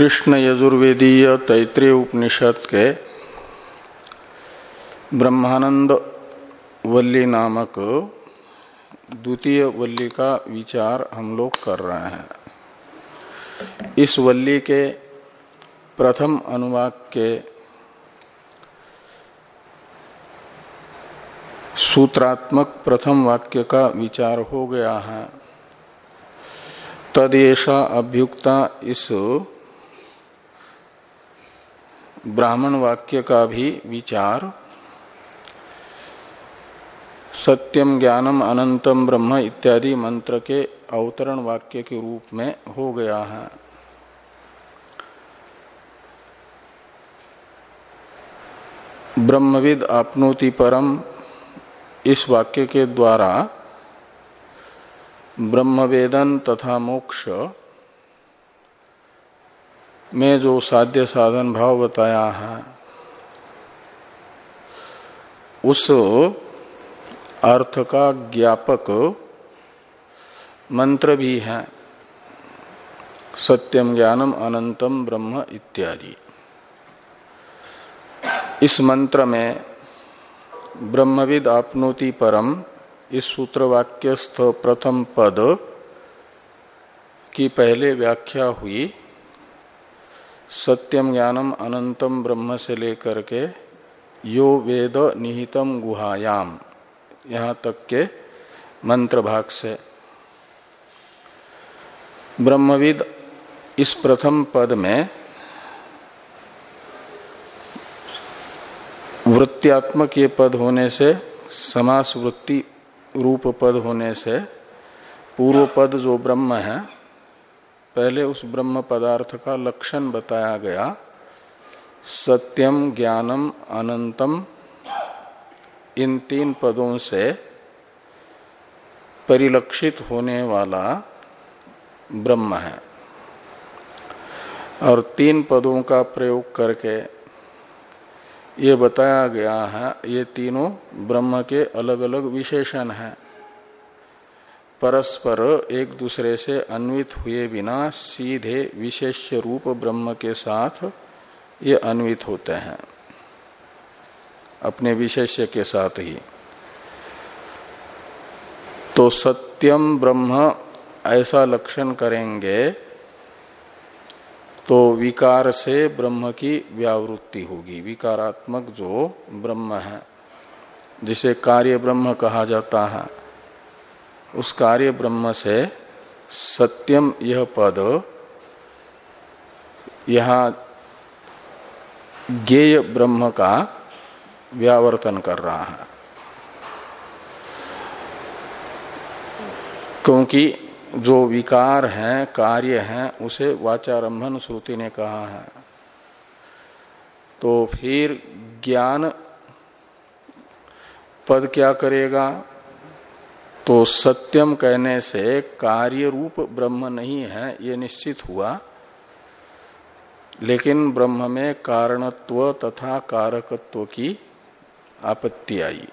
कृष्ण यजुर्वेदीय तैतृय उपनिषद के ब्रह्मानंद वल्ली नामक द्वितीय वल्ली का विचार हम लोग कर रहे हैं। इस वल्ली के प्रथम अनुवाक के सूत्रात्मक प्रथम वाक्य का विचार हो गया है। तदेशा अभ्युक्ता इस ब्राह्मण वाक्य का भी विचार। सत्यम ज्ञानम अनंतम ब्रह्म इत्यादि मंत्र के अवतरण वाक्य के रूप में हो गया है। ब्रह्मविद आपनोति परम इस वाक्य के द्वारा ब्रह्मवेदन तथा मोक्ष में जो साध्य साधन भाव बताया है, उस अर्थ का ज्ञापक मंत्र भी है, सत्यम ज्ञानम अनंतम ब्रह्म इत्यादि। इस मंत्र में ब्रह्मविद आपनोति परम इस सूत्र वाक्यस्थ प्रथम पद की पहले व्याख्या हुई। सत्यम ज्ञानम अनंतम ब्रह्म से लेकर के यो वेद निहितम गुहायाम यहाँ तक के मंत्र भाग से। ब्रह्मविद इस प्रथम पद में वृत्त्यात्मक ये पद होने से समास वृत्ति रूप पद होने से, पूर्व पद जो ब्रह्म है पहले उस ब्रह्म पदार्थ का लक्षण बताया गया। सत्यम ज्ञानम अनंतम। इन तीन पदों से परिलक्षित होने वाला ब्रह्म है। और तीन पदों का प्रयोग करके ये बताया गया है, ये तीनों ब्रह्म के अलग अलग विशेषण हैं। परस्पर एक दूसरे से अन्वित हुए बिना सीधे विशेष रूप ब्रह्म के साथ ये अन्वित होते हैं। अपने विशेष्य के साथ ही। तो सत्यम ब्रह्म ऐसा लक्षण करेंगे तो विकार से ब्रह्म की व्यावृत्ति होगी। विकारात्मक जो ब्रह्म है, जिसे कार्य ब्रह्म कहा जाता है उस कार्य ब्रह्म से सत्यम यह पद यहाँ ज्ञेय ब्रह्म का व्यावर्तन कर रहा है। क्योंकि जो विकार है, कार्य है, उसे वाचारंभन श्रुति ने कहा है। तो फिर ज्ञान पद क्या करेगा? तो सत्यम कहने से कार्य रूप ब्रह्म नहीं है, ये निश्चित हुआ। लेकिन ब्रह्म में कारणत्व तथा कारकत्व की आपत्ति आई।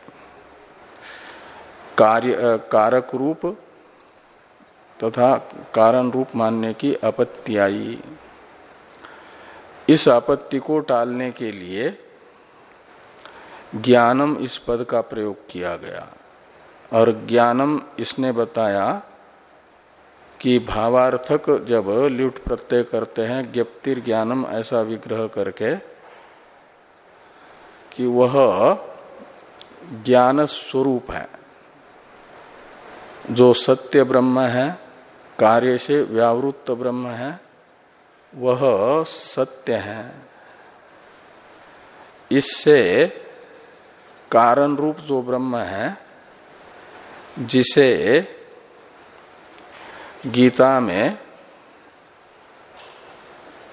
कार्य कारक रूप तथा कारण रूप मानने की आपत्ति आई। इस आपत्ति को टालने के लिए ज्ञानम इस पद का प्रयोग किया गया। और ज्ञानम इसने बताया कि भावार्थक जब ल्युट प्रत्यय करते हैं, ज्ञप्तिर ज्ञानम ऐसा विग्रह करके कि वह ज्ञान स्वरूप है। जो सत्य ब्रह्म है, कार्य से व्यावृत्त ब्रह्म है, वह सत्य है। इससे कारण रूप जो ब्रह्म है जिसे गीता में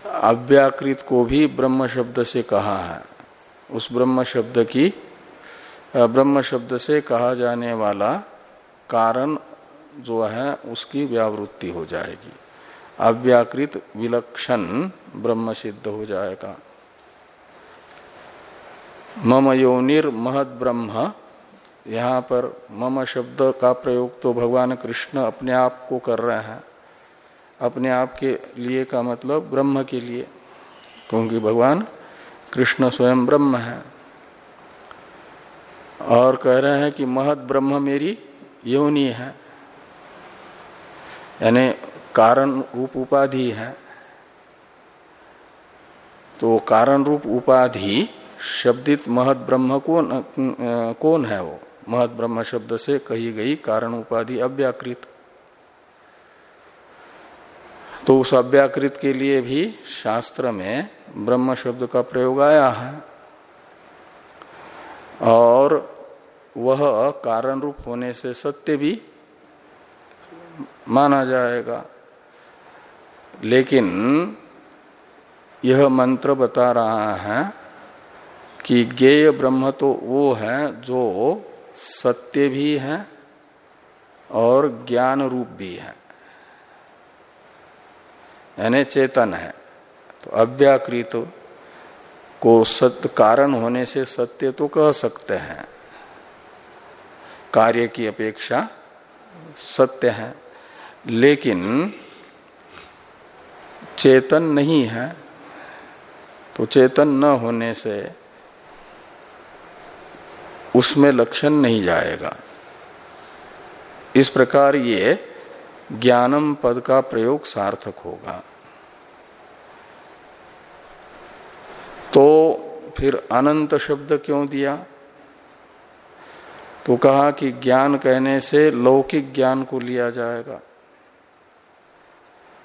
अव्याकृत को भी ब्रह्म शब्द से कहा है। उस ब्रह्म शब्द की ब्रह्म शब्द से कहा जाने वाला कारण जो है, उसकी व्यावृत्ति हो जाएगी। अव्याकृत विलक्षण ब्रह्म सिद्ध हो जाएगा। मम योनिर महद ब्रह्म यहाँ पर मम शब्द का प्रयोग तो भगवान कृष्ण अपने आप को कर रहे हैं। अपने आप के लिए का मतलब ब्रह्म के लिए। क्योंकि भगवान कृष्ण स्वयं ब्रह्म है। और कह रहे हैं कि महत ब्रह्म मेरी योनि है। यानी कारण रूप उपाधि है। तो कारण रूप उपाधि शब्दित महत ब्रह्म कौन कौन है वो? महत ब्रह्म शब्द से कही गई कारण उपाधि अव्याकृत। तो उस अव्याकृत के लिए भी शास्त्र में ब्रह्म शब्द का प्रयोग आया है। और वह कारण रूप होने से सत्य भी माना जाएगा। लेकिन यह मंत्र बता रहा है कि ज्ञेय ब्रह्म तो वो है जो सत्य भी है और ज्ञान रूप भी है। यानी चेतन है। तो अव्याकृत को सत्य कारण होने से सत्य तो कह सकते हैं। कार्य की अपेक्षा सत्य है। लेकिन चेतन नहीं है। तो चेतन न होने से उसमें लक्षण नहीं जाएगा। इस प्रकार ये ज्ञानम पद का प्रयोग सार्थक होगा। तो फिर अनंत शब्द क्यों दिया? तो कहा कि ज्ञान कहने से लौकिक ज्ञान को लिया जाएगा।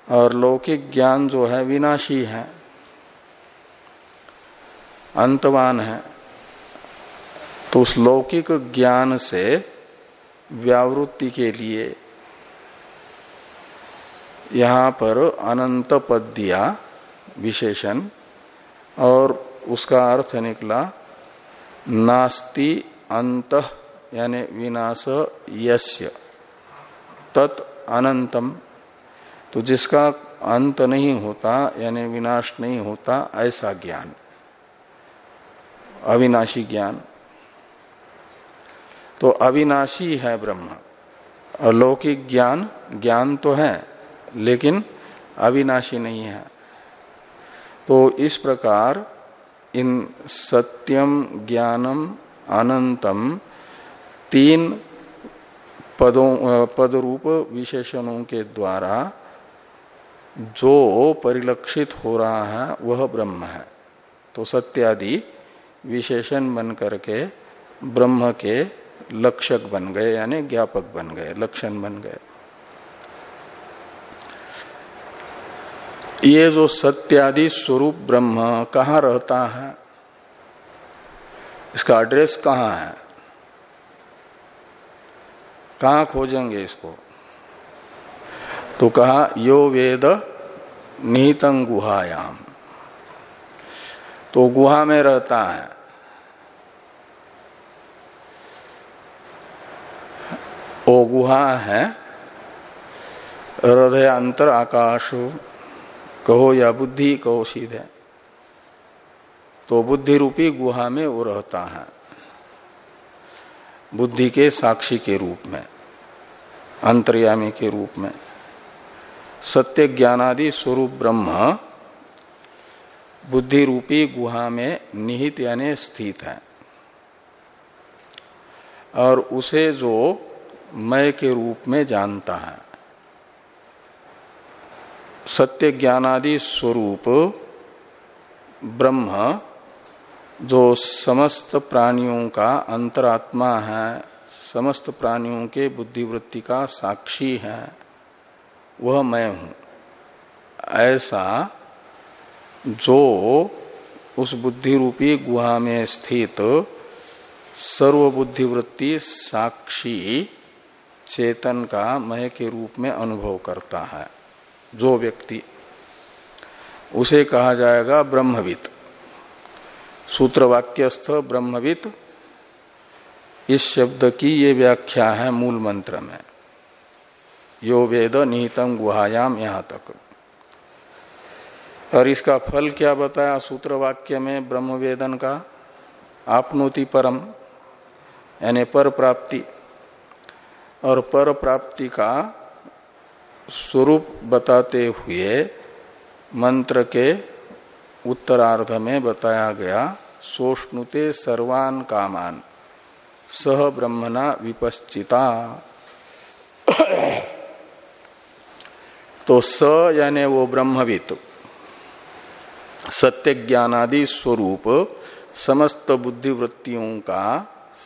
और लौकिक ज्ञान जो है, विनाशी है, अंतवान है। तो उस लौकिक ज्ञान से व्यावृत्ति के लिए यहाँ पर अनंत पद दिया विशेषण और उसका अर्थ निकला नास्ति अंत, यानी विनाश यस्य, तत् अनंतम। तो जिसका अंत नहीं होता, यानी विनाश नहीं होता, ऐसा ज्ञान, अविनाशी ज्ञान। तो अविनाशी है ब्रह्म। अलौकिक ज्ञान ज्ञान तो है, लेकिन अविनाशी नहीं है। तो इस प्रकार इन सत्यम, ज्ञानम, अनंतम तीन पदों पद रूप विशेषणों के द्वारा जो परिलक्षित हो रहा है, वह ब्रह्म है। तो सत्यादि विशेषण बन करके ब्रह्म के लक्षक बन गए, यानी ज्ञापक बन गए, लक्षण बन गए। ये जो सत्यादि स्वरूप ब्रह्म कहाँ रहता है? इसका एड्रेस कहाँ है? कहाँ खोजेंगे इसको? तो कहा, यो वेद निहितं गुहायाम तो गुहा में रहता है। वो गुहा है। हृदय अंतर आकाश। कहो, या बुद्धि, कहो, सीधे। तो बुद्धि रूपी गुहा में वो रहता है। बुद्धि के साक्षी के रूप में, अंतर्यामी के रूप में। सत्य ज्ञानादि स्वरूप ब्रह्म बुद्धि रूपी गुहा में निहित यानी स्थित है। और उसे जो मय के रूप में जानता है। सत्य ज्ञानादि स्वरूप ब्रह्म, जो समस्त प्राणियों का अंतरात्मा है, समस्त प्राणियों के बुद्धिवृत्ति का साक्षी है, वह मैं हूँ। ऐसा जो उस बुद्धि रूपी गुहा में स्थित सर्वबुद्धिवृत्ति साक्षी चेतन का मय के रूप में अनुभव करता है, जो व्यक्ति। उसे कहा जाएगा ब्रह्मविद। सूत्र वाक्यस्थ ब्रह्मविद, इस शब्द की ये व्याख्या है मूल मंत्र में। यो वेद निहितम गुहायाम यहाँ तक। और इसका फल क्या बताया सूत्र वाक्य में ब्रह्म वेदन का? आपनोति परम, यानी पर प्राप्ति। और पर प्राप्ति का स्वरूप बताते हुए मंत्र के उत्तरार्ध में बताया गया, सोष्णुते सर्वान कामान, सह ब्रह्मणा विपश्चिता। तो स यानी वो ब्रह्मविद सत्य ज्ञानादि स्वरूप, समस्त बुद्धि वृत्तियों का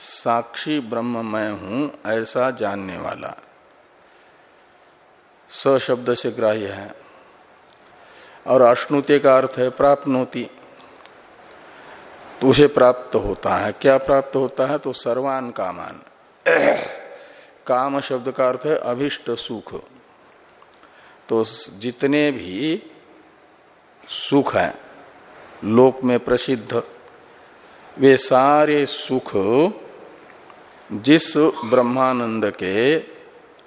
साक्षी ब्रह्म मैं हूँ, ऐसा जानने वाला। स शब्द से ग्राह्य है। और अश्नुते का अर्थ है प्राप्त नोती तो उसे प्राप्त होता है। क्या प्राप्त होता है? तो सर्वान कामान। काम शब्द का अर्थ है अभिष्ट सुख। तो जितने भी सुख हैं, लोक में प्रसिद्ध, वे सारे सुख जिस ब्रह्मानंद के,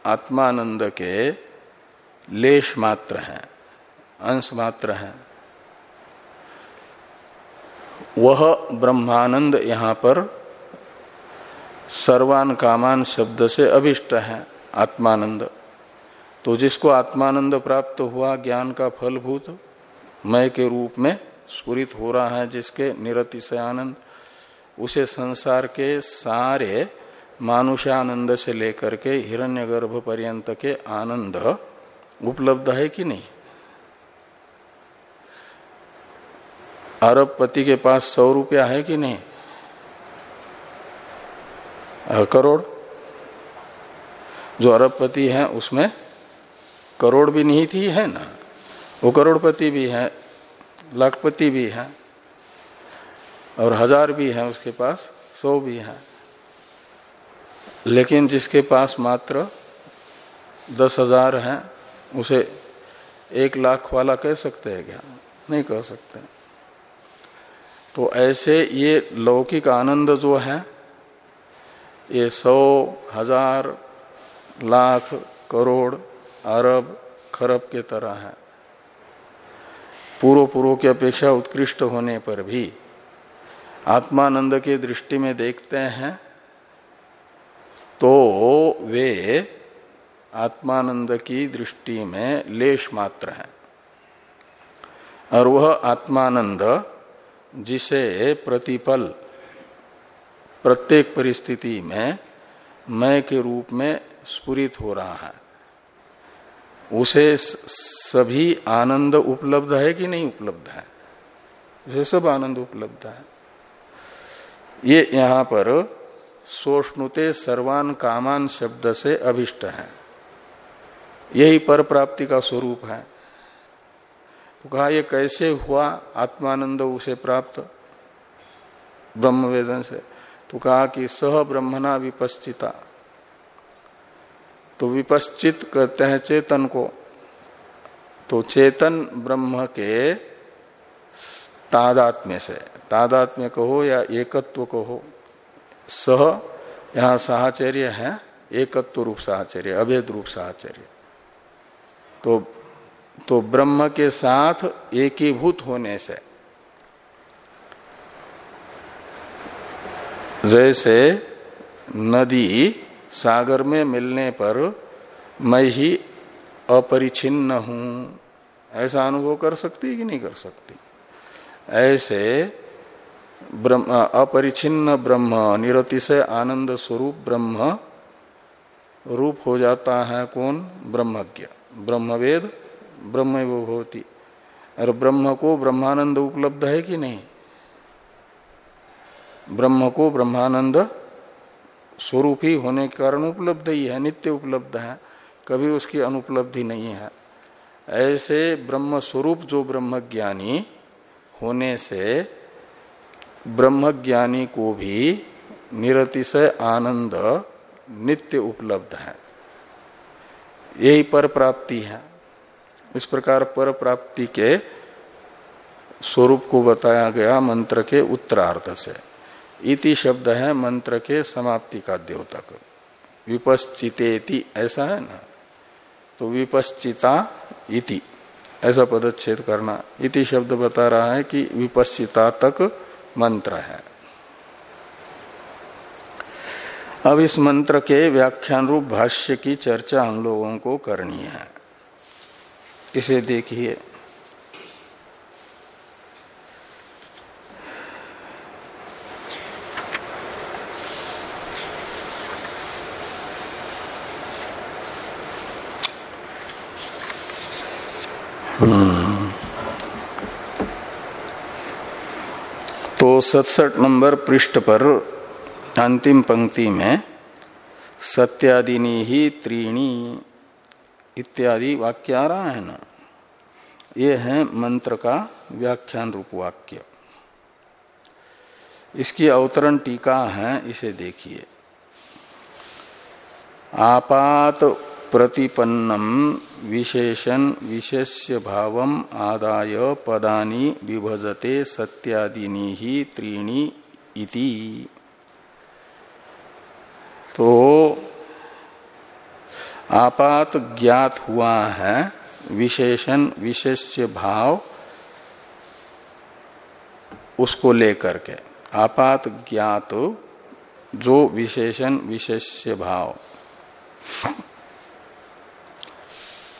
आत्मानंद के लेश मात्र हैं, अंश मात्र हैं। वह ब्रह्मानंद यहाँ पर सर्वान कामान शब्द से अभिष्ट है, आत्मानंद। तो जिसको आत्मानंद प्राप्त हुआ, ज्ञान का फलभूत, मय के रूप में स्फुरित हो रहा है, जिसके निरतिशय आनंद उसे संसार के सारे मानुषानंद से लेकर के हिरण्यगर्भ पर्यंत के आनंद उपलब्ध है कि नहीं? अरबपति के पास सौ रुपया है कि नहीं? करोड़? जो अरबपति है, उसमें करोड़ भी नहीं थी है ना? वो करोड़पति भी है, लाखपति भी है, और हज़ार भी है उसके पास, सौ भी है। लेकिन जिसके पास मात्र दस हज़ार है, उसे एक लाख वाला कह सकते हैं क्या? नहीं कह सकते। तो ऐसे ये लौकिक आनंद जो है, ये सौ हज़ार, लाख, करोड़ अरब खरब के तरह है। पूर्व पूर्व की अपेक्षा उत्कृष्ट होने पर भी आत्मानंद की दृष्टि में देखते हैं तो वे आत्मानंद की दृष्टि में लेश मात्र है। और वह आत्मानंद जिसे प्रतिपल, प्रत्येक परिस्थिति में मैं के रूप में स्फुरित हो रहा है। उसे सभी आनंद उपलब्ध है कि नहीं उपलब्ध है? उसे सब आनंद उपलब्ध है। ये यहाँ पर सोष्णुते सर्वान कामान शब्द से अभिष्ट है। यही पर प्राप्ति का स्वरूप है। तो कहा यह कैसे हुआ? आत्मानंद उसे प्राप्त ब्रह्म वेदन से। तो कहा कि सह ब्रह्मणा विपश्चिता। तो विपश्चित कहते हैं चेतन को। तो चेतन ब्रह्म के तादात्म्य से, तादात्म्य कहो या एकत्व कहो। सह, यहाँ साहचर्य है, एकत्व रूप साहचर्य, अभेद रूप साहचर्य। तो तो ब्रह्म के साथ एकीभूत होने से, जैसे नदी सागर में मिलने पर मैं ही अपरिछिन्न हूँ, ऐसा अनुभव कर सकती कि नहीं कर सकती? ऐसे ब्रह्म अपरिछिन्न ब्रह्म, निरतिशय आनंद स्वरूप ब्रह्म, रूप हो जाता है कौन? ब्रह्मज्ञ। ब्रह्मवेद ब्रह्म होती और ब्रह्म को ब्रह्मानंद उपलब्ध है कि नहीं? ब्रह्म को ब्रह्मानंद स्वरूप ही होने के कारण उपलब्ध ही है, नित्य उपलब्ध है। कभी उसकी अनुपलब्धि नहीं है। ऐसे ब्रह्म स्वरूप जो ब्रह्म ज्ञानी होने से ब्रह्म ज्ञानी को भी निरतिशय आनंद नित्य उपलब्ध है। यही पर प्राप्ति है। इस प्रकार पर प्राप्ति के स्वरूप को बताया गया मंत्र के उत्तरार्ध से। इति शब्द है मंत्र के समाप्ति का द्योतक विपश्चितेति, ऐसा है ना? तो विपश्चिता इति, ऐसा पदच्छेद करना। इति शब्द बता रहा है कि विपश्चिता तक मंत्र है। अब इस मंत्र के व्याख्यान रूप भाष्य की चर्चा हम लोगों को करनी है। इसे देखिए। तो सतसठ नंबर पृष्ठ पर अंतिम पंक्ति में सत्यादिनी ही त्रीणी इत्यादि वाक्य आ रहा है ना ये है मंत्र का व्याख्यान रूप वाक्य। इसकी अवतरण टीका है, इसे देखिए। आपात प्रतिपन्नम विशेषण विशेष्य भाव आदाय पदानि विभजते सत्यादिनी ही त्रीणी इति। तो आपात ज्ञात हुआ है विशेषण विशेष्य भाव उसको लेकर के। आपात ज्ञात जो विशेषण विशेष्य भाव।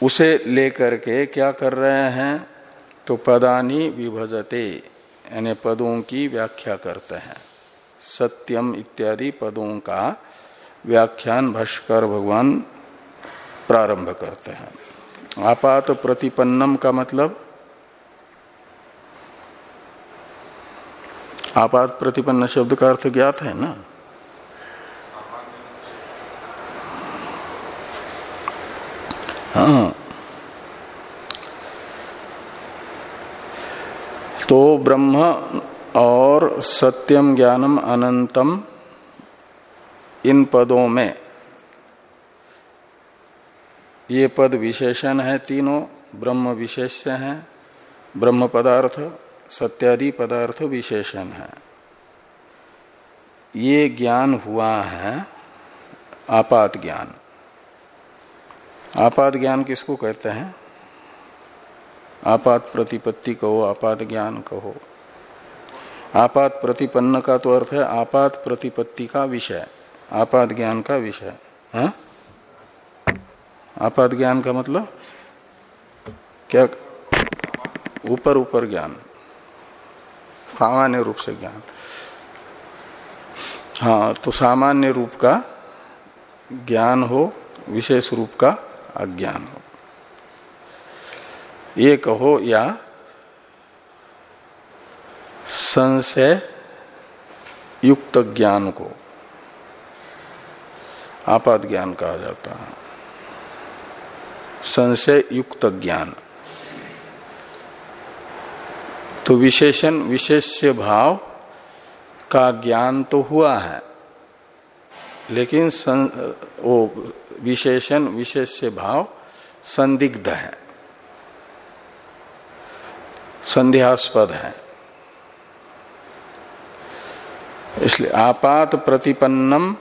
उसे लेकर के क्या कर रहे हैं? तो पदानी विभजते, यानी पदों की व्याख्या करते हैं। सत्यम इत्यादि पदों का व्याख्यान भाष्कर भगवान प्रारंभ करते हैं। आपात प्रतिपन्नम का मतलब? आपात प्रतिपन्न शब्द का अर्थ ज्ञात है ना? हाँ। तो ब्रह्म और सत्यम ज्ञानम अनंतम इन पदों में ये पद विशेषण है तीनों, ब्रह्म विशेष्य है, ब्रह्म पदार्थ, सत्यादि पदार्थ विशेषण है। ये ज्ञान हुआ है आपात ज्ञान। आपात ज्ञान किसको कहते हैं? आपात प्रतिपत्ति कहो, आपात ज्ञान कहो। आपात प्रतिपन्न का तो अर्थ है आपात प्रतिपत्ति का विषय, आपात ज्ञान का विषय, है? हाँ? आपात ज्ञान का मतलब? क्या? ऊपर ऊपर ज्ञान, सामान्य रूप से ज्ञान। हाँ तो सामान्य रूप का ज्ञान हो, विशेष रूप का अज्ञान हो। ये कहो या संशय युक्त ज्ञान को आपात ज्ञान कहा जाता है। संशय युक्त ज्ञान। तो विशेषण विशेष्य भाव का ज्ञान तो हुआ है लेकिन सं, वो विशेषण, विशेष्य भाव संदिग्ध है। संध्यास्पद है। इसलिए आपात प्रतिपन्नम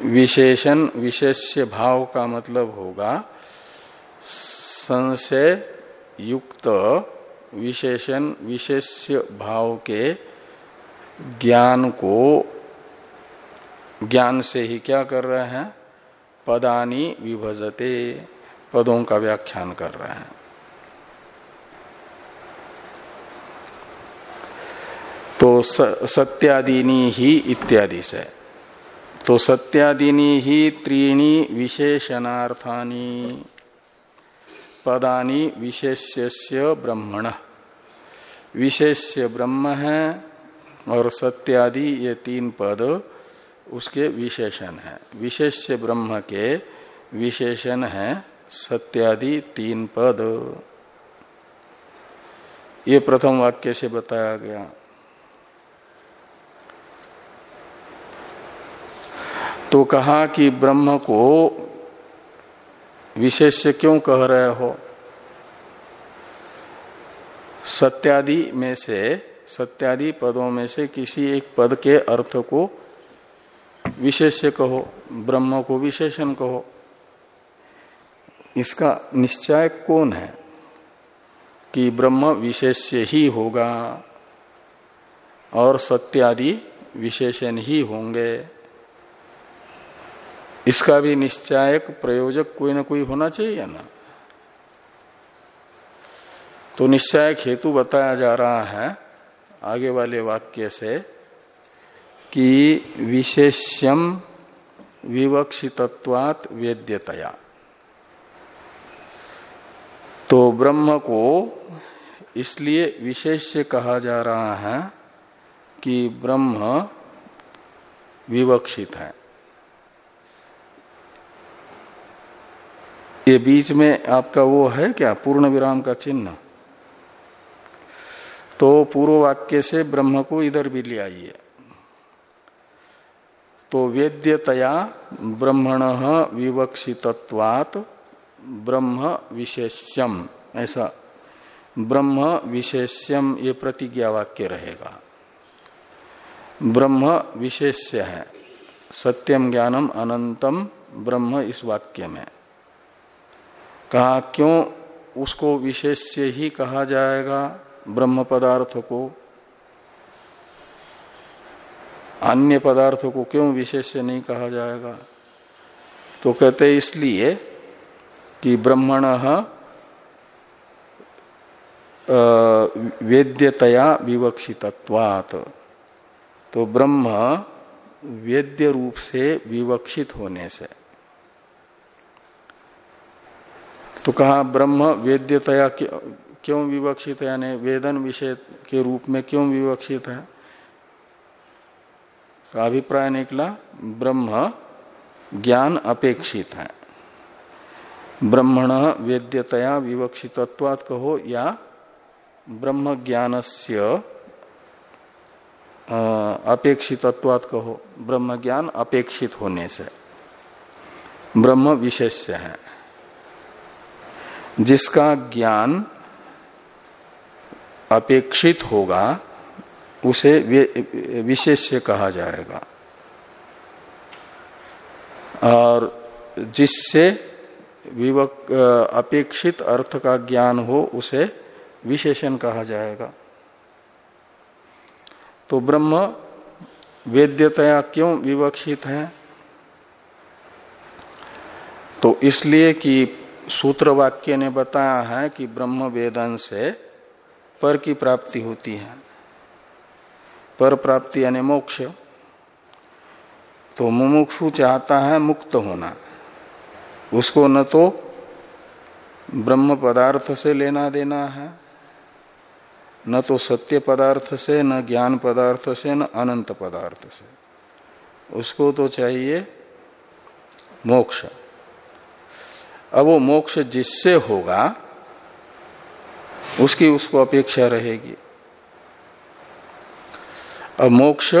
विशेषण, विशेष्य भाव का मतलब होगा संशय युक्त विशेषण, विशेष्य भाव के ज्ञान को, ज्ञान से ही क्या कर रहे हैं? पदानी विभजते। पदों का व्याख्यान कर रहे हैं। तो सत्यादिनी ही इत्यादि से। तो सत्यादिनी ही त्रीणी विशेषणार्थानी। पदानी विशेष्य ब्रह्मण। विशेष्य ब्रह्म है और सत्यादि ये तीन पद उसके विशेषण है। विशेष्य ब्रह्म के विशेषण है सत्यादि तीन पद। ये प्रथम वाक्य से बताया गया। तो कहा कि ब्रह्म को विशेष्य क्यों कह रहे हो? सत्यादि में से, सत्यादि पदों में से किसी एक पद के अर्थ को विशेष्य कहो, ब्रह्म को विशेषण कहो। इसका निश्चय कौन है? कि ब्रह्म विशेष्य ही होगा और सत्यादि विशेषण ही होंगे। इसका भी निश्चायक प्रयोजक कोई ना कोई होना चाहिए ना। तो निश्चय हेतु बताया जा रहा है आगे वाले वाक्य से कि विशेष्यम विवक्षितत्वात वेद्यतया। तो ब्रह्म को इसलिए विशेष कहा जा रहा है कि ब्रह्म विवक्षित है। ये बीच में आपका वो है क्या? पूर्ण विराम का चिन्ह। तो पूर्व वाक्य से ब्रह्म को इधर भी ले आइए। तो वेद्यतया ब्रह्मण विवक्षितत्वात ब्रह्म विशेष्यम। ऐसा। ब्रह्म विशेष्यम ये प्रतिज्ञा वाक्य रहेगा। ब्रह्म विशेष्य है। सत्यम ज्ञानम अनंतम ब्रह्म इस वाक्य में। कहा, क्यों उसको विशेष्य ही कहा जाएगा ब्रह्म पदार्थ को? अन्य पदार्थों को क्यों विशेष से नहीं कहा जाएगा? तो कहते इसलिए कि ब्रह्मण वेद्यतया विवक्षितत्वात। तो ब्रह्म वेद्य रूप से विवक्षित होने से। तो कहा ब्रह्म वेद्यतया क्यों विवक्षित है? यानी वेदन विषय के रूप में क्यों विवक्षित है? का अभिप्राय निकला, ब्रह्म ज्ञान अपेक्षित है। ब्रह्मण वेद्यतया विवक्षितत्वात कहो या ब्रह्म ज्ञान से अपेक्षितत्वात कहो। ब्रह्म ज्ञान अपेक्षित होने से। ब्रह्म विशेष है। जिसका ज्ञान अपेक्षित होगा उसे विशेष्य कहा जाएगा। और जिससे विवक, अपेक्षित अर्थ का ज्ञान हो, उसे विशेषण कहा जाएगा। तो ब्रह्म वेद्यतया क्यों विवक्षित है? तो इसलिए कि सूत्र वाक्य ने बताया है कि ब्रह्म वेदन से पर की प्राप्ति होती है। पर प्राप्ति यानी मोक्ष तो मुमुक्षु चाहता है मुक्त होना। उसको न तो ब्रह्म पदार्थ से लेना देना है, न तो सत्य पदार्थ से, न ज्ञान पदार्थ से, न अनंत पदार्थ से। उसको तो चाहिए मोक्ष। अब वो मोक्ष जिससे होगा, उसकी उसको अपेक्षा रहेगी। अब मोक्ष,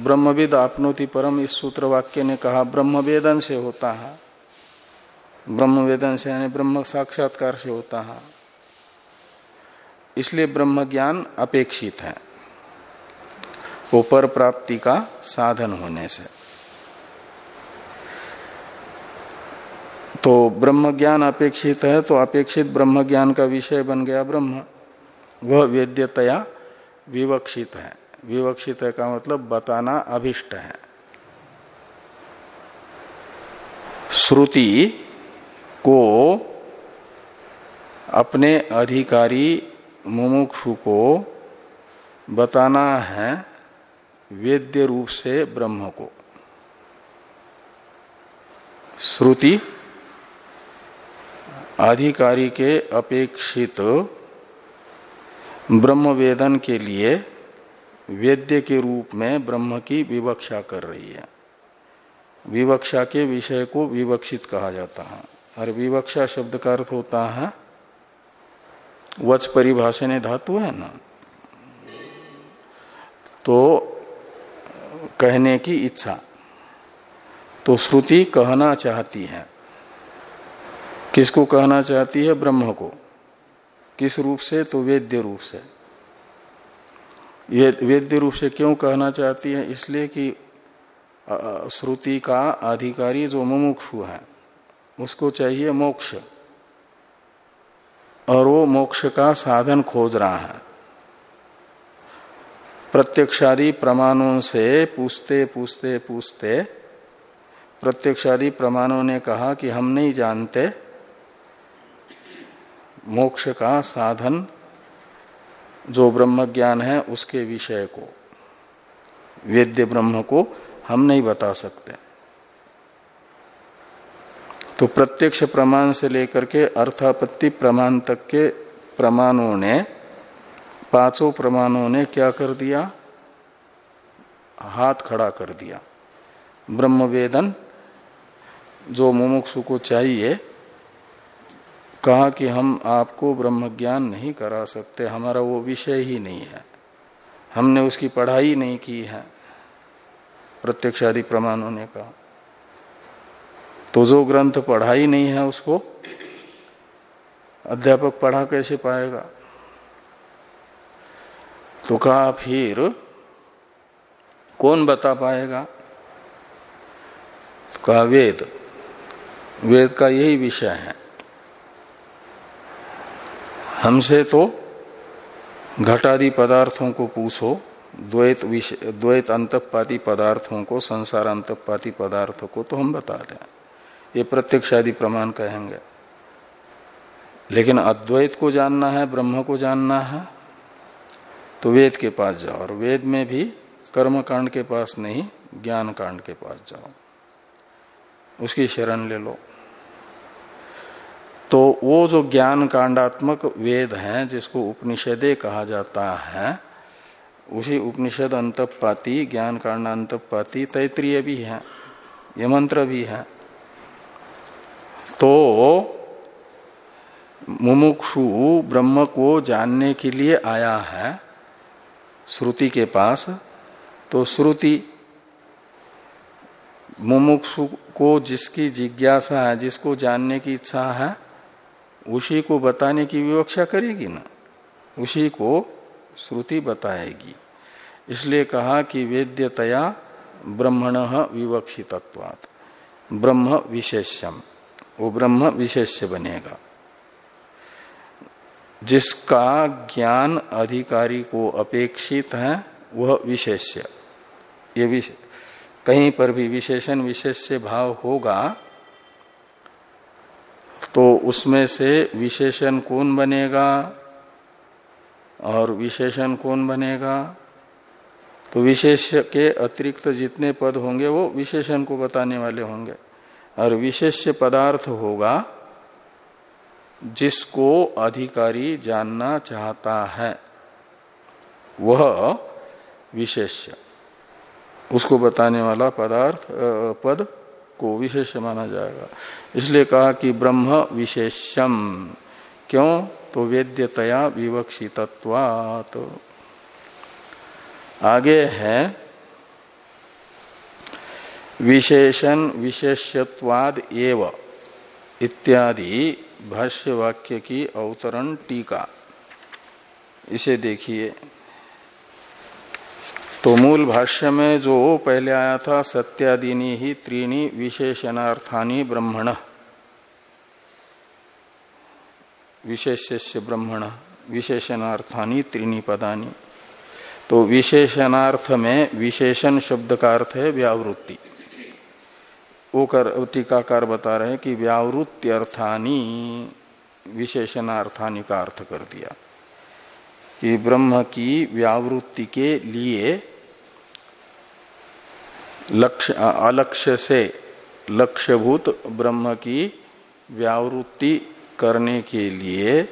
ब्रह्मविद आपनोति परम, इस सूत्र वाक्य ने कहा ब्रह्म वेदन से होता है। ब्रह्म वेदन से यानी ब्रह्म साक्षात्कार से होता है। इसलिए ब्रह्म ज्ञान अपेक्षित है। वो पर प्राप्ति का साधन होने से। तो ब्रह्म ज्ञान अपेक्षित है तो अपेक्षित ब्रह्म ज्ञान का विषय बन गया ब्रह्म। वह वेद्यतया विवक्षित है। विवक्षित है का मतलब बताना अभिष्ट है। श्रुति को अपने अधिकारी मुमुक्षु को बताना है वेद्य रूप से ब्रह्म को। श्रुति, अधिकारी के अपेक्षित ब्रह्म वेदन के लिए वेद्य के रूप में ब्रह्म की विवक्षा कर रही है। विवक्षा के विषय को विवक्षित कहा जाता है। और विवक्षा शब्द का अर्थ होता है, वच परिभाषण धातु है ना? तो कहने की इच्छा। तो श्रुति कहना चाहती है। किसको कहना चाहती है? ब्रह्म को। किस रूप से? तो वेद्य रूप से। वेद्य रूप से क्यों कहना चाहती है? इसलिए कि श्रुति का अधिकारी जो मुमुक्षु है, उसको चाहिए मोक्ष। और वो मोक्ष का साधन खोज रहा है। प्रत्यक्षादि प्रमाणों से पूछते पूछते पूछते, प्रत्यक्षादि प्रमाणों ने कहा कि हम नहीं जानते मोक्ष का साधन जो ब्रह्म ज्ञान है उसके विषय को, वेद्य ब्रह्म को हम नहीं बता सकते। तो प्रत्यक्ष प्रमाण से लेकर के अर्थापत्ति प्रमाण तक के प्रमाणों ने, पाँचों प्रमाणों ने क्या कर दिया? हाथ खड़ा कर दिया। ब्रह्म वेदन जो मुमुक्षु को चाहिए कहा कि हम आपको ब्रह्म ज्ञान नहीं करा सकते, हमारा वो विषय ही नहीं है। हमने उसकी पढ़ाई नहीं की है प्रत्यक्ष आदि प्रमाणों ने कहा। तो जो ग्रंथ पढ़ाई नहीं है उसको, अध्यापक पढ़ा कैसे पाएगा? तो कहा फिर कौन बता पाएगा? तो कहा, वेद। वेद का यही विषय है। हमसे तो घटादि पदार्थों को पूछो, द्वैत विषय द्वैत अंतपाती पदार्थों को, संसार अंतपाती पदार्थों को तो हम बता दें। ये प्रत्यक्ष आदि प्रमाण कहेंगे। लेकिन अद्वैत को जानना है, ब्रह्म को जानना है तो वेद के पास जाओ। और वेद में भी कर्म कांड के पास नहीं ज्ञान कांड के पास जाओ। उसकी शरण ले लो। तो वो जो ज्ञान कांडात्मक वेद हैं, जिसको उपनिषदे कहा जाता है, उसी उपनिषद अंतपाती ज्ञान कांड अंतपाती तैतरीय भी है, ये मंत्र भी है। तो मुमुक्षु ब्रह्म को जानने के लिए आया है, श्रुति के पास तो श्रुति मुमुक्षु को जिसकी जिज्ञासा है, जिसको जानने की इच्छा है उसी को बताने की विवक्षा करेगी ना। उसी को श्रुति बताएगी। इसलिए कहा कि वेद्यतया ब्रह्मण विवक्षितत्वात्। ब्रह्म विशेष्यम। वो ब्रह्म विशेष्य बनेगा। जिसका ज्ञान अधिकारी को अपेक्षित है, वह विशेष्य। ये भी कहीं पर भी विशेषण विशेष्य भाव होगा तो उसमें से विशेषण कौन बनेगा? और विशेषण कौन बनेगा? तो विशेष के अतिरिक्त जितने पद होंगे वो विशेषण को बताने वाले होंगे। और विशेष पदार्थ होगा जिसको अधिकारी जानना चाहता है। वह विशेष्य उसको बताने वाला पदार्थ पद को विशेष माना जाएगा। इसलिए कहा कि ब्रह्म विशेषम क्यों? तो वेद्यतया विवक्षितत्वात्। आगे है विशेषण विशेषत्वाद एव इत्यादि भाष्य वाक्य की अवतरण टीका। इसे देखिए। तो मूल भाष्य में जो पहले आया था, सत्यादिनी ही त्रीणी विशेषणार्थानी ब्रह्मण। विशेष्य ब्रह्मण, विशेषणार्थानी त्रीणी पदानी। तो विशेषणार्थ में विशेषण शब्द का अर्थ है व्यावृत्ति। वो कर टीकाकार बता रहे हैं कि व्यावृत्ति अर्थानी विशेषणार्थानी का अर्थ कर दिया। कि ब्रह्म की व्यावृत्ति के लिए लक्ष्य अलक्ष्य से लक्ष्यभूत ब्रह्म की व्यावृत्ति करने के लिए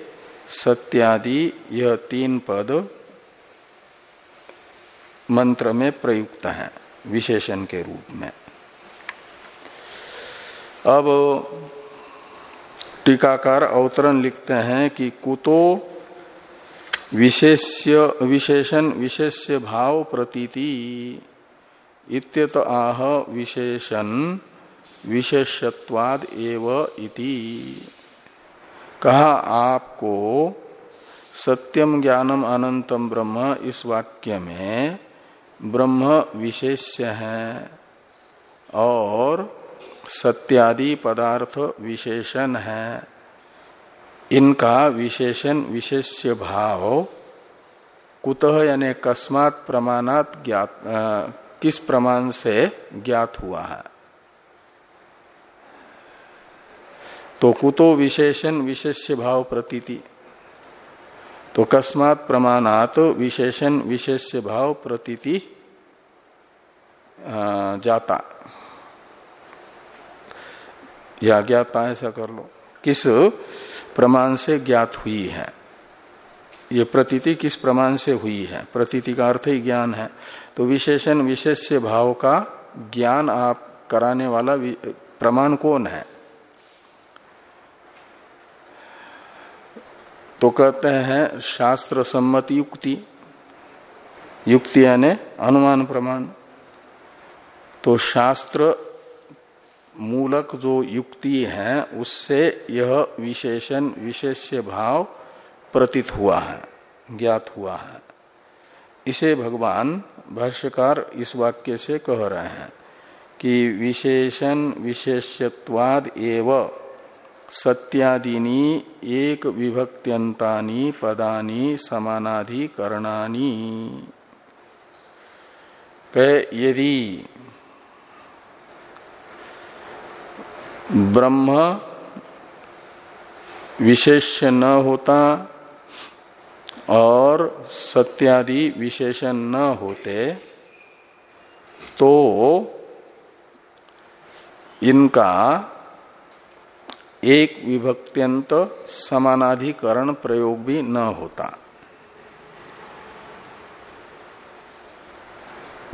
सत्यादि यह तीन पद मंत्र में प्रयुक्त है, विशेषण के रूप में। अब टीकाकार अवतरण लिखते हैं कि कुतो विशेष्य विशेषण विशेष्य भाव प्रतीति इत्यत आह विशेषण विशेषत्वाद इति। कहा आपको सत्यम ज्ञानम अनंतम ब्रह्म इस वाक्य में ब्रह्म विशेष्य है। और सत्यादि पदार्थ विशेषण है। इनका विशेषण, विशेष्य भाव, कुतः यानी कस्मात प्रमाणात ज्ञात किस प्रमाण से ज्ञात हुआ है? तो कुतो विशेषण, विशेष्य भाव प्रतीति। तो कस्मात प्रमाणात विशेषण, विशेष्य भाव प्रतीति जाता। या ज्ञाता ऐसा कर लो। किस प्रमाण से ज्ञात हुई है? ये प्रतीति किस प्रमाण से हुई है? प्रतीति का अर्थ ही ज्ञान है। तो विशेषण, विशेष्य भाव का ज्ञान आप कराने वाला प्रमाण कौन है? तो कहते हैं शास्त्र सम्मत युक्ति। युक्ति यानी अनुमान प्रमाण। तो शास्त्र मूलक जो युक्ति है, उससे यह विशेषण, विशेष्य भाव प्रतीत हुआ है, ज्ञात हुआ है। इसे भगवान भाष्यकार इस वाक्य से कह रहे हैं कि विशेषण विशेष्यवाद एव सत्यादीनी, एक विभक्त्यंतानी पदानी, समानाधिकरणानी। यदि ब्रह्म विशेष्य न होता और सत्यादि विशेषण न होते तो इनका एक विभक्त्यंत समानाधिकरण प्रयोग भी न होता।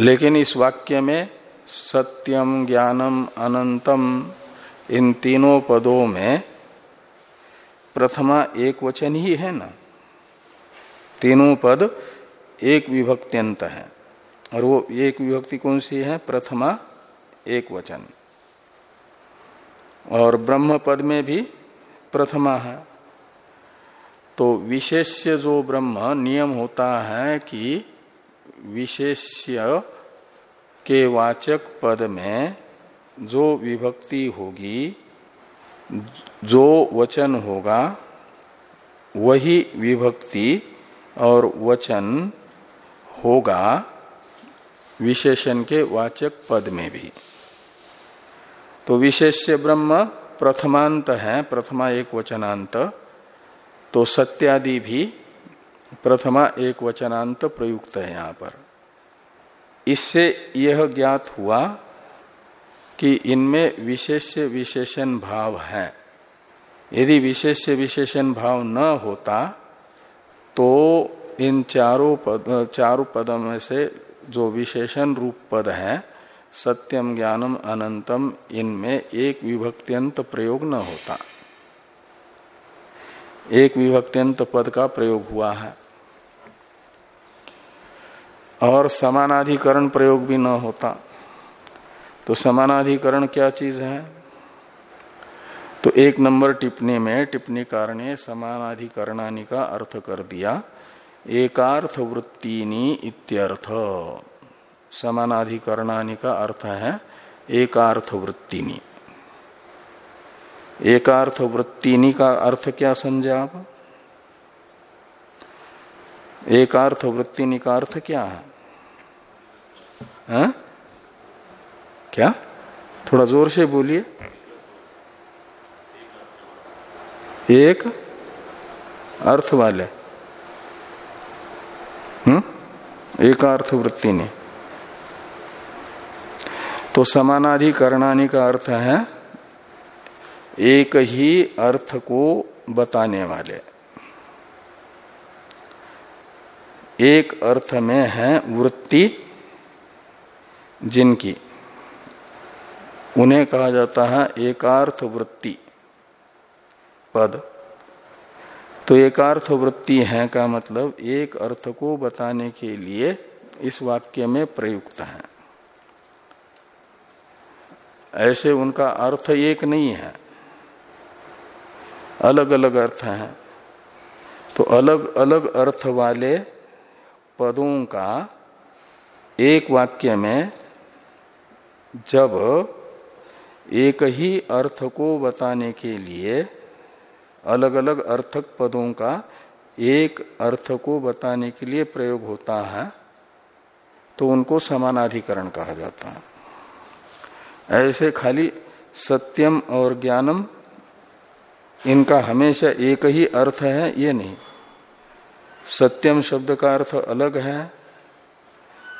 लेकिन इस वाक्य में सत्यम ज्ञानम अनंतम इन तीनों पदों में प्रथमा एक वचन ही है ना? तीनों पद एक विभक्त्यंत है। और वो एक विभक्ति कौन सी है? प्रथमा एक वचन। और ब्रह्म पद में भी प्रथमा है। तो विशेष्य जो ब्रह्म नियम होता है कि विशेष्य के वाचक पद में जो विभक्ति होगी, जो वचन होगा, वही विभक्ति और वचन होगा, विशेषण के वाचक पद में भी। तो विशेष्य ब्रह्म प्रथमांत है, प्रथमा एक वचनांत। तो सत्यादि भी प्रथमा एक वचनांत प्रयुक्त है यहाँ पर। इससे यह ज्ञात हुआ कि इनमें विशेष विशेषण भाव है। यदि विशेष विशेषण भाव न होता तो इन चारों पद, चारों पदों में से जो विशेषण रूप पद है, सत्यम ज्ञानम अनंतम, इनमें एक विभक्त्यंत प्रयोग न होता। एक विभक्त्यंत पद का प्रयोग हुआ है। और समानाधिकरण प्रयोग भी न होता। तो समानाधिकरण क्या चीज़ है? तो एक नंबर टिप्पणी में टिप्पणी कारणे समानाधिकरणानि का अर्थ कर दिया। एकार्थ वृत्तिनी इत्यर्थ। समानाधिकरणानि का अर्थ है एकार्थ वृत्तिनी। एकार्थ वृत्तिनी का अर्थ क्या समझे आप? एकार्थ वृत्तिनी का अर्थ क्या है, है? क्या? थोड़ा ज़ोर से बोलिए। एक अर्थ वाले। हम्म? एक अर्थ वृत्ति ने। तो समानाधिकरणानी का अर्थ है, एक ही अर्थ को बताने वाले। एक अर्थ में है वृत्ति जिनकी। उन्हें कहा जाता है एकार्थ वृत्ति पद। तो एकार्थ वृत्ति है का मतलब एक अर्थ को बताने के लिए इस वाक्य में प्रयुक्त है। ऐसे उनका अर्थ एक नहीं है। अलग अलग अर्थ है। तो अलग अलग अर्थ वाले पदों का एक वाक्य में जब एक ही अर्थ को बताने के लिए अलग अलग अर्थक पदों का एक अर्थ को बताने के लिए प्रयोग होता है तो उनको समानाधिकरण कहा जाता है। ऐसे खाली सत्यम और ज्ञानम, इनका हमेशा एक ही अर्थ है, ये नहीं। सत्यम शब्द का अर्थ अलग है,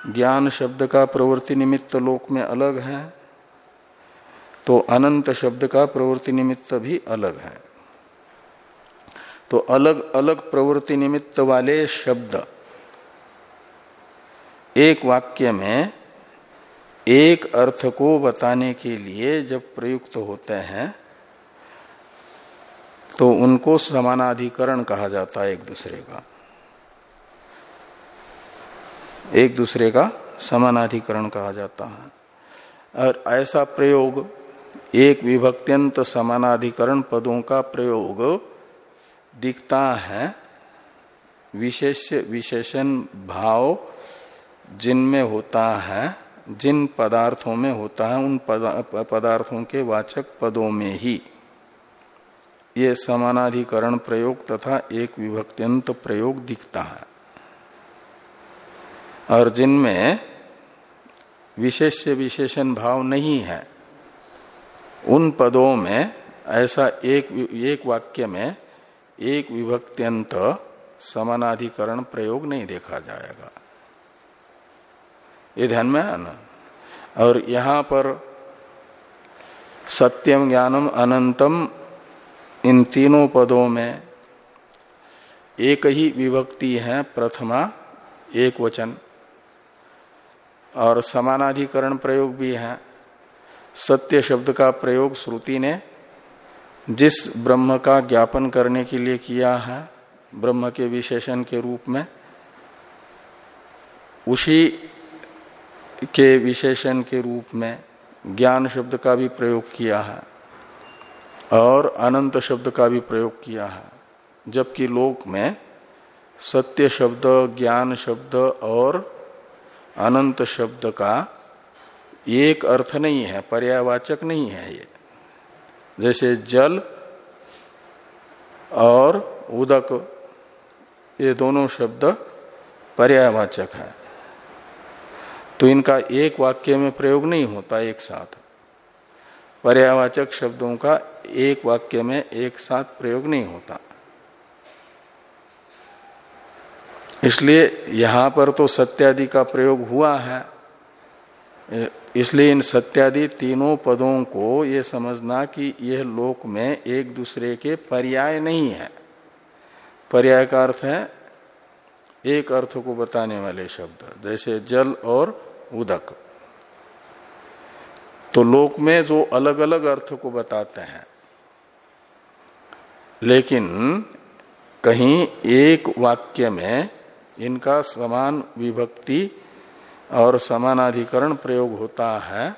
ज्ञान शब्द का प्रवृत्ति निमित्त लोक में अलग है तो अनंत शब्द का प्रवृत्ति निमित्त भी अलग है। तो अलग अलग प्रवृत्ति निमित्त वाले शब्द। एक वाक्य में एक अर्थ को बताने के लिए जब प्रयुक्त होते हैं तो उनको समानाधिकरण कहा जाता है एक दूसरे का। एक दूसरे का समानाधिकरण कहा जाता है। और ऐसा प्रयोग एक विभक्त्यंत समानाधिकरण पदों का प्रयोग दिखता है। विशेष, विशेषण भाव जिनमें होता है, जिन पदार्थों में होता है, उन पदार्थों के वाचक पदों में ही। ये समानाधिकरण प्रयोग तथा एक विभक्त्यंत प्रयोग दिखता है। और जिनमें विशेष, विशेषण भाव नहीं है उन पदों में, ऐसा एक एक वाक्य में, एक विभक्त्यंत समानाधिकरण प्रयोग नहीं देखा जाएगा। ये ध्यान में है ना? और यहाँ पर सत्यम ज्ञानम अनंतम, इन तीनों पदों में एक ही विभक्ति है, प्रथमा, एक वचन। और समानाधिकरण प्रयोग भी है। सत्य शब्द का प्रयोग श्रुति ने जिस ब्रह्म का ज्ञापन करने के लिए किया है, ब्रह्म के विशेषण के रूप में, उसी के विशेषण के रूप में ज्ञान शब्द का भी प्रयोग किया है और अनंत शब्द का भी प्रयोग किया है, जबकि लोक में सत्य शब्द, ज्ञान शब्द और अनंत शब्द का एक अर्थ नहीं है, पर्यावाचक नहीं है ये। जैसे जल और उदक, ये दोनों शब्द पर्यावाचक है। तो इनका एक वाक्य में प्रयोग नहीं होता एक साथ। पर्यावाचक शब्दों का एक वाक्य में एक साथ प्रयोग नहीं होता। इसलिए यहाँ पर तो सत्यादि का प्रयोग हुआ है। इसलिए इन सत्यादि तीनों पदों को ये समझना कि यह लोक में एक दूसरे के पर्याय नहीं है। पर्याय का अर्थ है एक अर्थ को बताने वाले शब्द, जैसे जल और उदक। तो लोक में जो अलग अलग अर्थ को बताते हैं, लेकिन कहीं एक वाक्य में इनका समान विभक्ति और समानाधिकरण प्रयोग होता है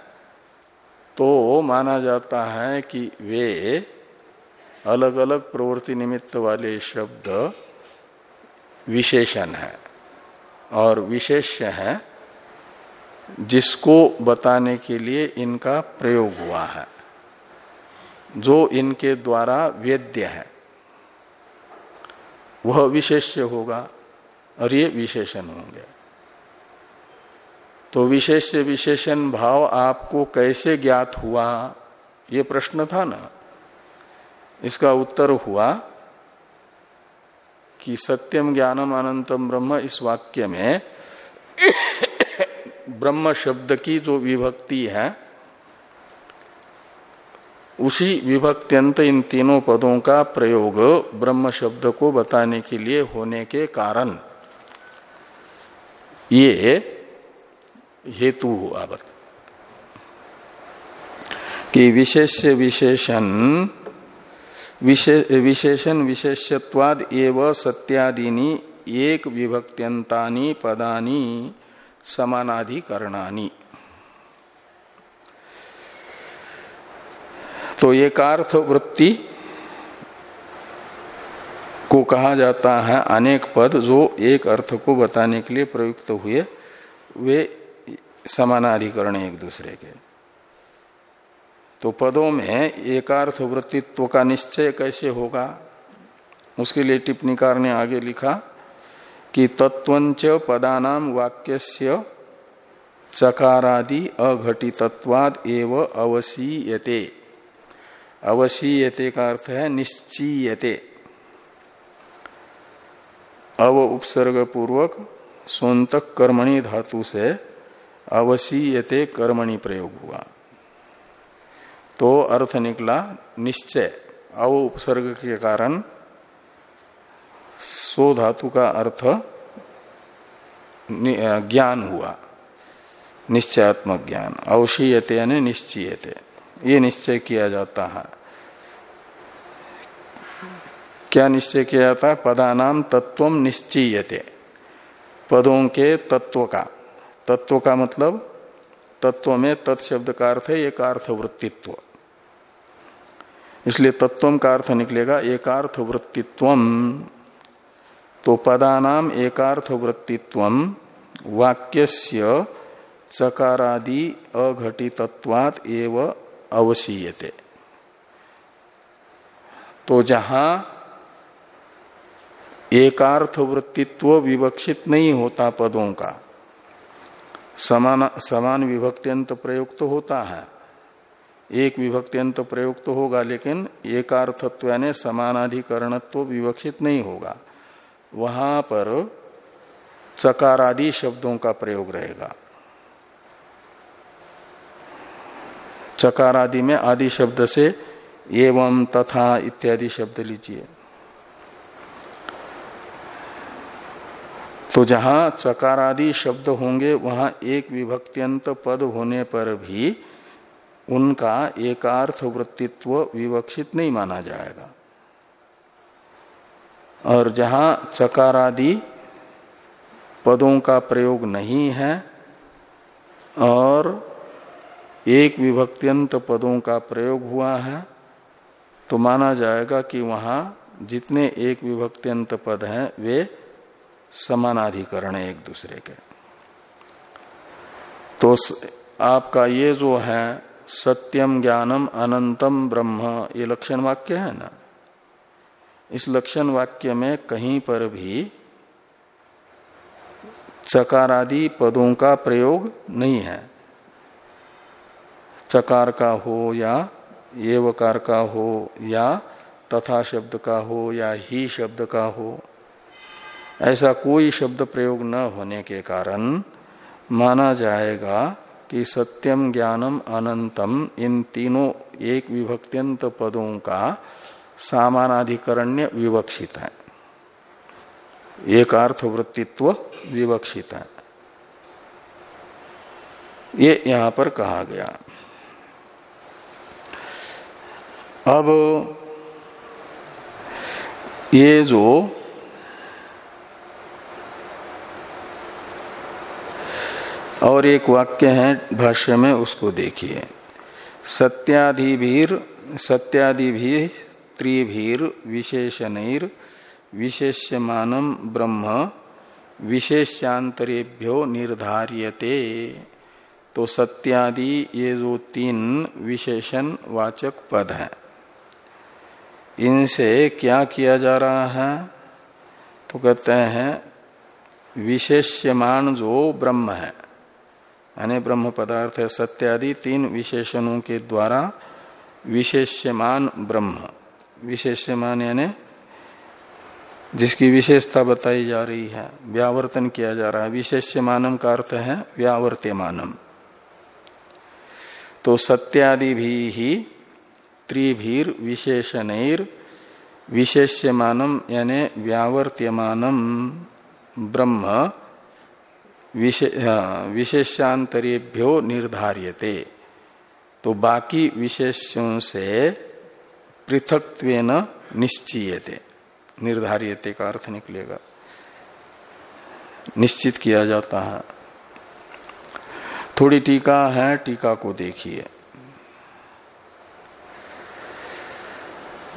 तो माना जाता है कि वे अलग अलग प्रवृत्ति निमित्त वाले शब्द विशेषण है और विशेष्य है जिसको बताने के लिए इनका प्रयोग हुआ है, जो इनके द्वारा वेद्य है। वह विशेष्य होगा और ये विशेषण होंगे। तो विशेष से विशेषण भाव आपको कैसे ज्ञात हुआ? ये प्रश्न था ना। इसका उत्तर हुआ कि सत्यम ज्ञानम अनंतम ब्रह्म इस वाक्य में ब्रह्म शब्द की जो विभक्ति है, उसी विभक्त्यंत इन तीनों पदों का प्रयोग ब्रह्म शब्द को बताने के लिए होने के कारण। ये हेतु हुआ बत कि विशेष विशेषण विशेषण विशेषत्वाद एव सत्यादीनी, एक विभक्त्यंतानी पदानी समानाधिकरणानी। तो एकार्थ वृत्ति को कहा जाता है, अनेक पद जो एक अर्थ को बताने के लिए प्रयुक्त हुए, वे समानाधिकरण एक दूसरे के। तो पदों में एकार्थ वृत्तित्व का निश्चय कैसे होगा? उसके लिए टिप्पणीकार ने आगे लिखा कि तत्वंच पदानाम वाक्यस्य चकारादि अघटितत्वाद एव अवशीयते। का अर्थ है निश्चीयते। अव उपसर्ग पूर्वक सोन्तक कर्मणि धातु से अवशीयते कर्मणि प्रयोग हुआ। तो अर्थ निकला निश्चय। अव उपसर्ग के कारण सो धातु का अर्थ ज्ञान हुआ। निश्चयात्मक ज्ञान। अवशीयते यानी निश्चयते। ये निश्चय किया जाता है। क्या निश्चय किया जाता है? पदानाम तत्व निश्चयते। पदों के तत्व का। तत्व का मतलब तत्व में तत्शब्द का अर्थ है एक अर्थ वृत्तित्व इसलिए तत्व का अर्थ निकलेगा एकार्थ वृत्तित्व तो पदानाम एकार्थ वृत्तित्व वाक्यस्य चकारादि अघटितत्वात एव अवशीयते। तो जहाँ एकार्थ वृत्तित्व विवक्षित नहीं होता पदों का समान समान विभक्त्यंत प्रयुक्त तो होता है। एक विभक्त्यंत प्रयुक्त तो होगा, लेकिन एकार्थत्व यानी समानाधिकरणत्व विवक्षित नहीं होगा। वहाँ पर चकारादि शब्दों का प्रयोग रहेगा। चकारादि में आदि शब्द से एवं तथा इत्यादि शब्द लीजिए। तो जहाँ चकारादि शब्द होंगे, वहाँ एक विभक्त्यंत पद होने पर भी उनका एकार्थ वृत्तित्व विवक्षित नहीं माना जाएगा। और जहाँ चकारादि पदों का प्रयोग नहीं है और एक विभक्त्यंत पदों का प्रयोग हुआ है तो माना जाएगा कि वहाँ जितने एक विभक्त्यंत पद हैं, वे समानाधिकरण है एक दूसरे के। तो आपका ये जो है, सत्यम ज्ञानम अनंतम ब्रह्म, ये लक्षण वाक्य है ना? इस लक्षण वाक्य में कहीं पर भी चकारादि पदों का प्रयोग नहीं है। चकार का हो या एवकार का हो या तथा शब्द का हो या ही शब्द का हो ऐसा कोई शब्द प्रयोग न होने के कारण माना जाएगा कि सत्यम ज्ञानम अनंतम इन तीनों एक विभक्त्यंत पदों का सामानाधिकरण्य विवक्षित है। एक अर्थ वृत्तित्व विवक्षित है। ये यहाँ पर कहा गया। अब ये जो और एक वाक्य है भाष्य में, उसको देखिए। सत्याधिभीर सत्यादिभी त्रिभीर विशेषणैर विशेष्यमानम ब्रह्म विशेषांतरेभ्यो निर्धार्यते। तो सत्यादि ये जो तीन विशेषण वाचक पद है, इनसे क्या किया जा रहा है? तो कहते हैं, विशेष्यमान जो ब्रह्म है। यानी ब्रह्म पदार्थ सत्यादि तीन विशेषणों के द्वारा विशेष्यमान ब्रह्म। विशेष्यमान यानी जिसकी विशेषता बताई जा रही है, व्यावर्तन किया जा रहा है। विशेष्यमानम का अर्थ है व्यावर्त्यमानम। तो सत्यादि भी ही त्रिभीर विशेषणैर विशेष्यमानम यानी व्यावर्त्यमानम ब्रह्म विशेषांतरेभ्यो निर्धार्यते। तो बाकी विशेषों से पृथक निश्चीयते। निर्धार्यते का अर्थ निकलेगा। निश्चित किया जाता है। थोड़ी टीका है, टीका को देखिए।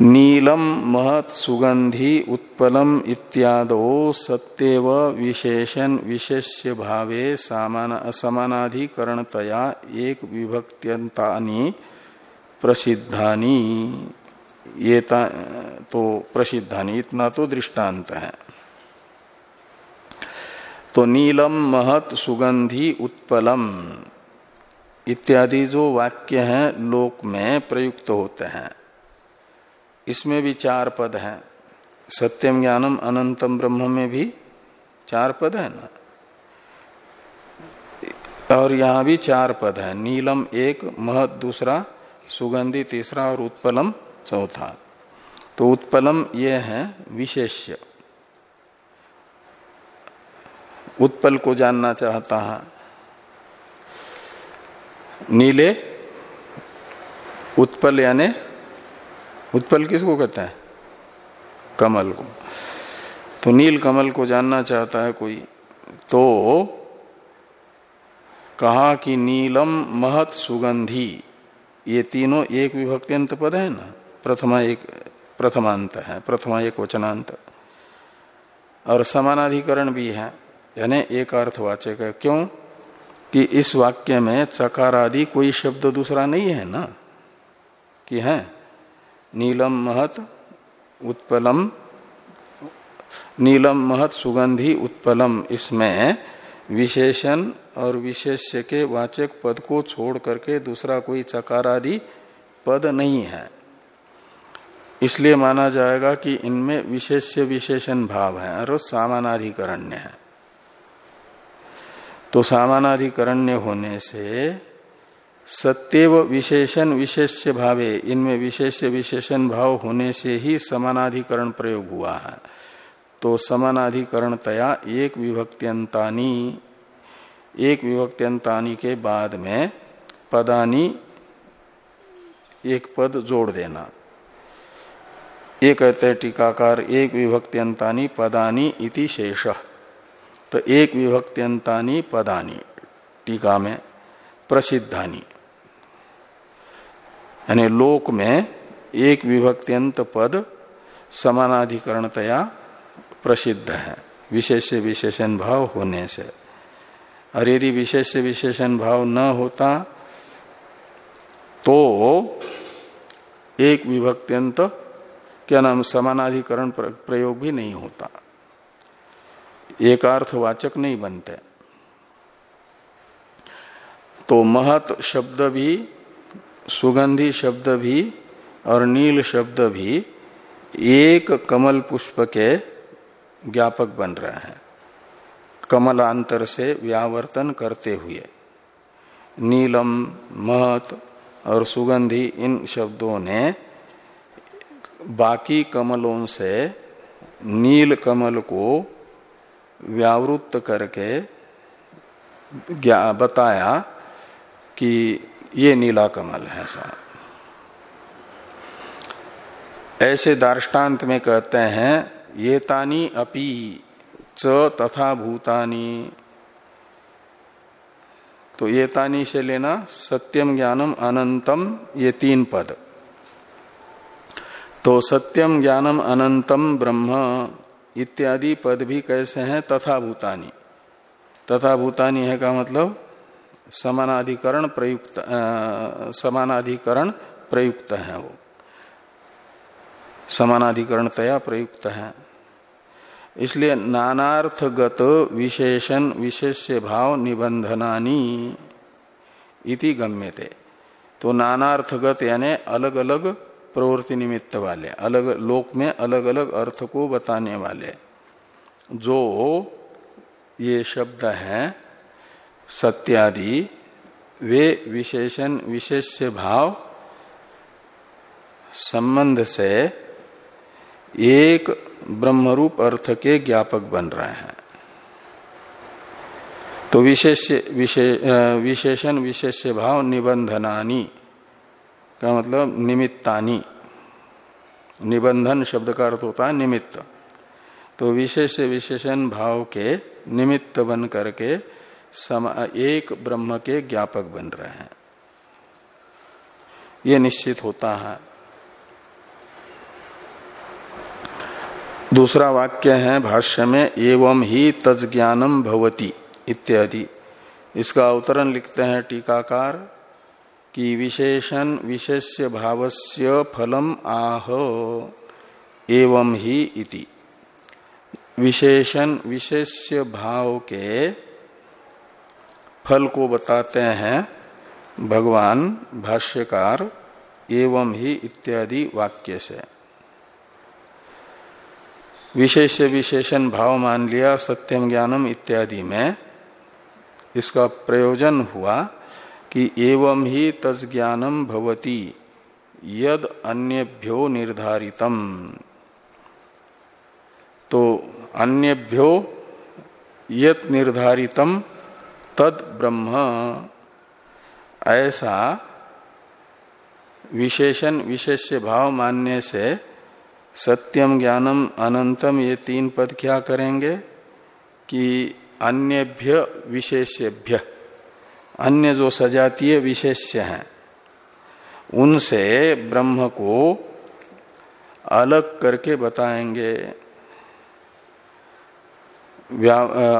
नीलम महत सुगंधि उत्पलम इत्यादो सत्यव विशेषण विशेष्य भावे समानाधिकरणतया एक विभक्त्यंतानी प्रसिद्धानी। ये तो प्रसिद्धानी, इतना तो दृष्टांत है। तो नीलम महत सुगंधि उत्पलम इत्यादि जो वाक्य हैं लोक में प्रयुक्त होते हैं। इसमें भी चार पद हैं। सत्यम ज्ञानम अनंतम ब्रह्म में भी चार पद है ना? और यहाँ भी चार पद है। नीलम एक, महत दूसरा, सुगंधी तीसरा और उत्पलम चौथा। तो उत्पलम ये है विशेष्य। उत्पल को जानना चाहता है। नीले, उत्पल यानी उत्पल किसको कहते हैं? कमल को। तो नील कमल को जानना चाहता है कोई। तो कहा कि नीलम महत सुगंधी। ये तीनों एक विभक्त्यंत पद है ना? प्रथमा एक, प्रथमांत है, प्रथमा एक वचनांत। और समानाधिकरण भी है, यानी एक अर्थवाचक है। क्यों? कि इस वाक्य में चकार आदि कोई शब्द दूसरा नहीं है ना? कि है? नीलम महत उत्पलम। नीलम महत सुगंधी उत्पलम। इसमें विशेषण और विशेष्य के वाचक पद को छोड़ करके दूसरा कोई चकार आदि पद नहीं है। इसलिए माना जाएगा कि इनमें विशेष्य विशेषण भाव है और सामानाधिकरण्य है। तो सामानाधिकरण्य होने से सत्यव विशेषण विशेष्य भावे, इनमें विशेष विशेषण भाव होने से ही समानाधिकरण प्रयोग हुआ है। तो समानाधिकरण तया एक विभक्त्यंतानी एक विभक्त्यंतानी के बाद में पदानी एक पद जोड़ देना। ये कहते टीकाकार, एक विभक्त्यंतानी पदानी इति शेष। तो एक विभक्त्यंतानी पदानी, टीका में प्रसिद्धानी। यानी लोक में एक विभक्त्यंत पद समानाधिकरणतया प्रसिद्ध है। विशेष विशेषण भाव होने से। और यदि विशेष विशेषण भाव न होता तो एक विभक्त्यंत, क्या नाम, समानाधिकरण प्रयोग भी नहीं होता। एक एकार्थवाचक नहीं बनते। तो महत शब्द भी सुगंधी शब्द भी और नील शब्द भी एक कमल पुष्प के ज्ञापक बन रहे हैं। कमलांतर से व्यावर्तन करते हुए। नीलम, महत और सुगंधी इन शब्दों ने बाकी कमलों से नील कमल को व्यावृत्त करके बताया कि ये नीला कमल है सा ऐसे दार्टान्त में कहते हैं, ये तानी अपी च तथा भूतानी। तो ये तानी से लेना सत्यम ज्ञानम अनंतम, ये तीन पद। तो सत्यम ज्ञानम अनंतम ब्रह्म इत्यादि पद भी कैसे हैं? तथा भूतानी। तथा भूतानी है का मतलब? समानाधिकरण प्रयुक्त समानाधिकरण प्रयुक्त है वो। समानाधिकरण तया प्रयुक्त है। इसलिए नानार्थगत विशेषण, विशेष्य भाव निबंधनानी इति गम्यते। तो नानार्थगत यानी अलग अलग प्रवृत्ति निमित्त वाले, अलग लोक में अलग अलग अर्थ को बताने वाले। जो ये शब्द हैं सत्यादि, वे विशेषण, विशेष्य भाव, संबंध से एक ब्रह्मरूप अर्थ के ज्ञापक बन रहे हैं। तो विशेष विशेषण विशेष भाव निबंधनानी का मतलब निमित्तानी। निबंधन शब्द का अर्थ होता है निमित्त। तो विशेष विशेषण भाव के निमित्त बन करके सम, एक ब्रह्म के ज्ञापक बन रहे हैं। ये निश्चित होता है। दूसरा वाक्य है भाष्य में एवं ही तज ज्ञानम भवती इत्यादि। इसका अवतरण लिखते हैं टीकाकार कि विशेषण विशेष्य भावस्य फलम आह एवं ही इति। विशेषण विशेष्य भाव के फल को बताते हैं, भगवान भाष्यकार एवं ही इत्यादि वाक्य से। विशेष विशेषण भाव मान लिया, सत्यम ज्ञानम इत्यादि में इसका प्रयोजन हुआ कि एवं ही तज ज्ञानम भवती, यद अन्यभ्यो निर्धारितम। तो अन्यभ्यो यत निर्धारितम तद ब्रह्म। ऐसा विशेषण, विशेष्य भाव मानने से सत्यम ज्ञानम अनंतम ये तीन पद क्या करेंगे? कि अन्यभ्य विशेष्यभ्य। अन्य जो सजातीय विशेष्य हैं, उनसे ब्रह्म को अलग करके बताएँगे।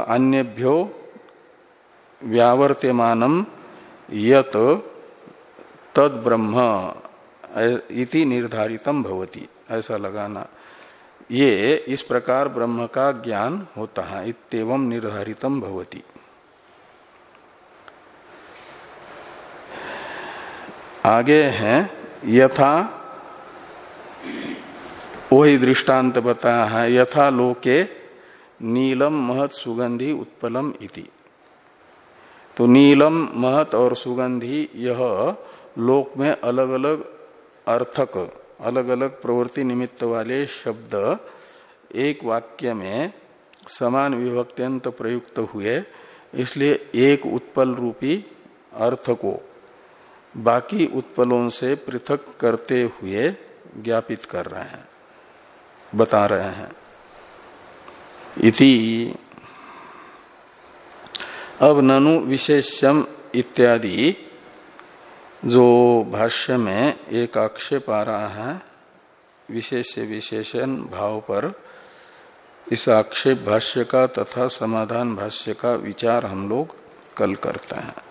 अन्यभ्यो व्यावर्त्यमानम यत तद ब्रह्म इति निर्धारितम भवती। ऐसा लगाना। ये इस प्रकार ब्रह्म का ज्ञान होता है इतम निर्धारितम भवती। आगे हैं, यथा वही दृष्टांत बताया है, यथा लोके नीलम महत सुगंधि उत्पलम इति। तो नीलम, महत और सुगंधी यह लोक में अलग अलग अर्थक अलग अलग प्रवृत्ति निमित्त वाले शब्द एक वाक्य में समान विभक्त्यंत प्रयुक्त हुए, इसलिए एक उत्पल रूपी अर्थ को बाकी उत्पलों से पृथक करते हुए ज्ञापित कर रहे हैं, बता रहे हैं। इति अब ननु विशेषम इत्यादि। जो भाष्य में एक आक्षेप आ रहा है, विशेष विशेषण भाव पर, इस आक्षेप भाष्य का तथा समाधान भाष्य का विचार हम लोग कल करते हैं।